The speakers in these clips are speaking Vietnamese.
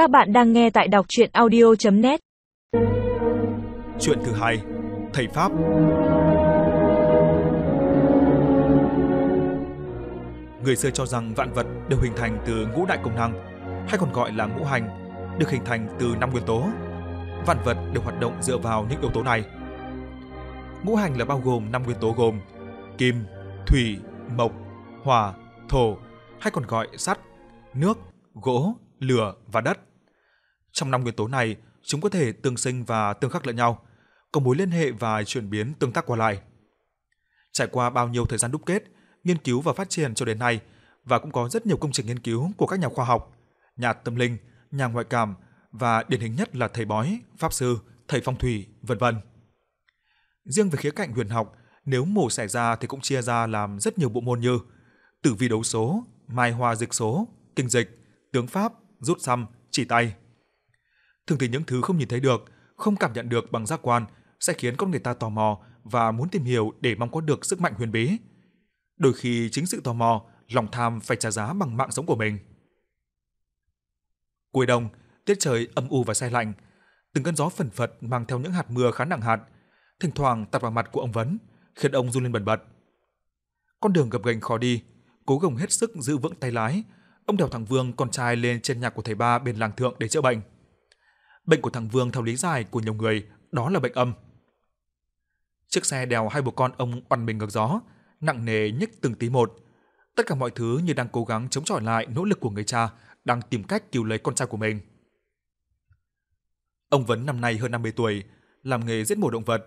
Các bạn đang nghe tại đọc chuyện audio.net Chuyện thứ hai, thầy Pháp. Người xưa cho rằng vạn vật đều hình thành từ ngũ đại công năng, hay còn gọi là ngũ hành, được hình thành từ năm nguyên tố. Vạn vật đều hoạt động dựa vào những yếu tố này. Ngũ hành là bao gồm năm nguyên tố gồm kim, thủy, mộc, hỏa, thổ, hay còn gọi sắt, nước, gỗ, lửa và đất. Trong năm nguyên tố này, chúng có thể tương sinh và tương khắc lẫn nhau, có mối liên hệ và chuyển biến tương tác qua lại. Trải qua bao nhiêu thời gian đúc kết, nghiên cứu và phát triển cho đến nay và cũng có rất nhiều công trình nghiên cứu của các nhà khoa học, nhà tâm linh, nhà ngoại cảm và điển hình nhất là thầy bói, pháp sư, thầy phong thủy, vân vân. Riêng về khía cạnh huyền học, nếu mổ xẻ ra thì cũng chia ra làm rất nhiều bộ môn như tử vi đấu số, mai hoa dịch số, kinh dịch, tướng pháp, rút xăm, chỉ tay. Thường thì những thứ không nhìn thấy được, không cảm nhận được bằng giác quan sẽ khiến con người ta tò mò và muốn tìm hiểu để mong có được sức mạnh huyền bí. Đôi khi chính sự tò mò, lòng tham phải trả giá bằng mạng sống của mình. Cuối đông, tiết trời âm u và se lạnh, từng cơn gió phần phật mang theo những hạt mưa khá nặng hạt, thỉnh thoảng tạt vào mặt của ông Vấn, khiến ông run lên bần bật. Con đường gập ghềnh khó đi, cố gồng hết sức giữ vững tay lái, ông đèo thằng Vương con trai lên trên nhà của thầy ba bên làng thượng để chữa bệnh. Bệnh của thằng Vương theo lý giải của nhiều người đó là bệnh âm. Chiếc xe đèo hai bố con ông oằn mình ngược gió, nặng nề nhích từng tí một. Tất cả mọi thứ như đang cố gắng chống chọi lại nỗ lực của người cha đang tìm cách cứu lấy con trai của mình. Ông Vấn năm nay hơn 50 tuổi, làm nghề giết mổ động vật,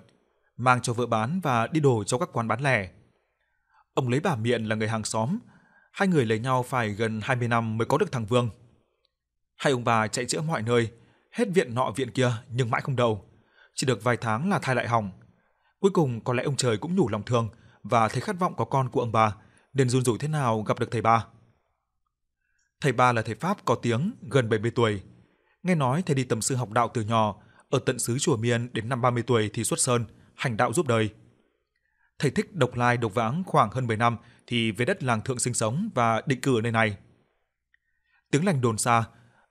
mang cho vợ bán và đi đồ cho các quán bán lẻ. Ông lấy bà Miện là người hàng xóm, hai người lấy nhau phải gần 20 năm mới có được thằng Vương. Hai ông bà chạy chữa mọi nơi, hết viện nọ viện kia nhưng mãi không đầu. Chỉ được vài tháng là thai lại hỏng. Cuối cùng có lẽ ông trời cũng nhủ lòng thương và thấy khát vọng có con của ông bà, nên run rủi thế nào gặp được thầy ba. Thầy ba là thầy Pháp có tiếng, gần 70 tuổi. Nghe nói thầy đi tầm sư học đạo từ nhỏ, ở tận xứ chùa Miên đến năm 30 tuổi thì xuất sơn, hành đạo giúp đời. Thầy thích độc lai độc vãng khoảng hơn 10 năm thì về đất làng thượng sinh sống và định cư ở nơi này. Tiếng lành đồn xa,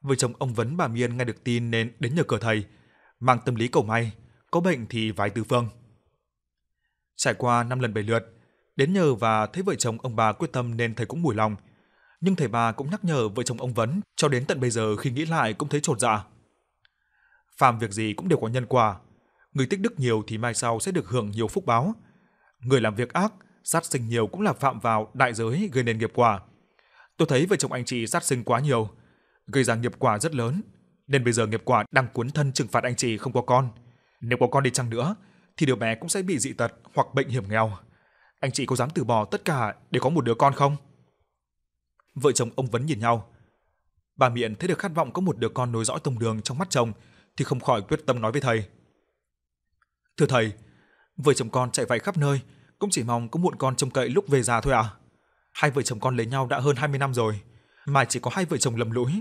vợ chồng ông Vấn bà Miên nghe được tin nên đến nhờ cửa thầy, mang tâm lý cầu may, có bệnh thì vái tứ phương. Trải qua năm lần bảy lượt, đến nhờ và thấy vợ chồng ông bà quyết tâm nên thầy cũng mủi lòng. Nhưng thầy bà cũng nhắc nhở vợ chồng ông Vấn cho đến tận bây giờ khi nghĩ lại cũng thấy trột dạ. Phàm việc gì cũng đều có nhân quả, người tích đức nhiều thì mai sau sẽ được hưởng nhiều phúc báo. Người làm việc ác, sát sinh nhiều cũng là phạm vào đại giới gây nên nghiệp quả. Tôi thấy vợ chồng anh chị sát sinh quá nhiều, gây ra nghiệp quả rất lớn, nên bây giờ nghiệp quả đang cuốn thân trừng phạt anh chị không có con. Nếu có con đi chăng nữa, thì đứa bé cũng sẽ bị dị tật hoặc bệnh hiểm nghèo. Anh chị có dám từ bỏ tất cả để có một đứa con không? Vợ chồng ông Vấn nhìn nhau. Bà Miện thấy được khát vọng có một đứa con nối dõi tông đường trong mắt chồng thì không khỏi quyết tâm nói với thầy. Thưa thầy, vợ chồng con chạy vạy khắp nơi, cũng chỉ mong có muộn con trông cậy lúc về già thôi à. Hai vợ chồng con lấy nhau đã hơn 20 năm rồi, mà chỉ có hai vợ chồng lầm lỗi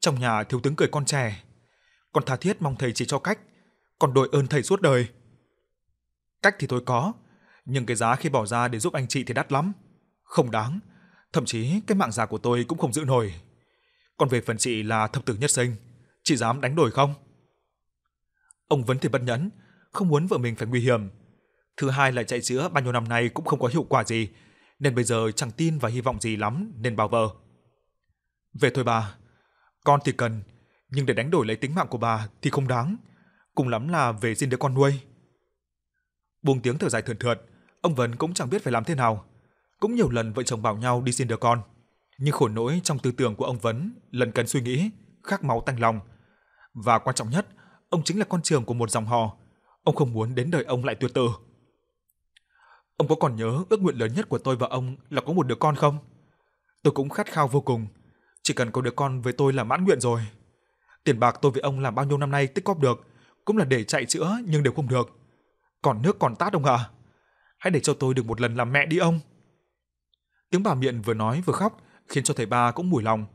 trong nhà thiếu tướng cười con trẻ. Con tha thiết mong thầy chỉ cho cách, còn đội ơn thầy suốt đời. Cách thì tôi có, nhưng cái giá khi bỏ ra để giúp anh chị thì đắt lắm. Không đáng, thậm chí cái mạng già của tôi cũng không giữ nổi. Còn về phần chị là thập tử nhất sinh, chị dám đánh đổi không? Ông vẫn thì bất nhẫn, không muốn vợ mình phải nguy hiểm. Thứ hai là chạy chữa bao nhiêu năm nay cũng không có hiệu quả gì, nên bây giờ chẳng tin và hy vọng gì lắm nên bảo vợ. Về thôi bà, con thì cần, nhưng để đánh đổi lấy tính mạng của bà thì không đáng. Cùng lắm là về xin đứa con nuôi. Buông tiếng thở dài thườn thượt, ông Vân cũng chẳng biết phải làm thế nào. Cũng nhiều lần vợ chồng bảo nhau đi xin đứa con. Nhưng khổ nỗi trong tư tưởng của ông Vấn lần cần suy nghĩ, khắc máu tanh lòng. Và quan trọng nhất, ông chính là con trưởng của một dòng họ. Ông không muốn đến đời ông lại tuyệt tử. Ông có còn nhớ ước nguyện lớn nhất của tôi và ông là có một đứa con không? Tôi cũng khát khao vô cùng. Chỉ cần có đứa con với tôi là mãn nguyện rồi. Tiền bạc tôi với ông làm bao nhiêu năm nay tích góp được, cũng là để chạy chữa nhưng đều không được. Còn nước còn tát ông ạ. À? Hãy để cho tôi được một lần làm mẹ đi ông. Tiếng bà miệng vừa nói vừa khóc, khiến cho thầy ba cũng mùi lòng.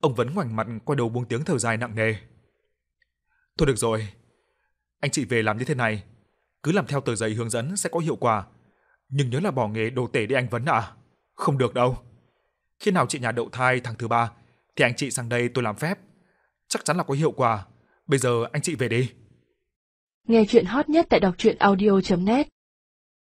Ông vẫn ngoảnh mặt quay đầu buông tiếng thở dài nặng nề. Thôi được rồi, anh chị về làm như thế này, cứ làm theo tờ giấy hướng dẫn sẽ có hiệu quả. Nhưng nhớ là bỏ nghề đồ tể đi anh Vấn ạ. À? Không được đâu. Khi nào chị nhà đậu thai tháng thứ ba, thì anh chị sang đây tôi làm phép. chắc chắn là có hiệu quả. Bây giờ anh chị về đi. Nghe chuyện hot nhất tại đọc truyện audio.net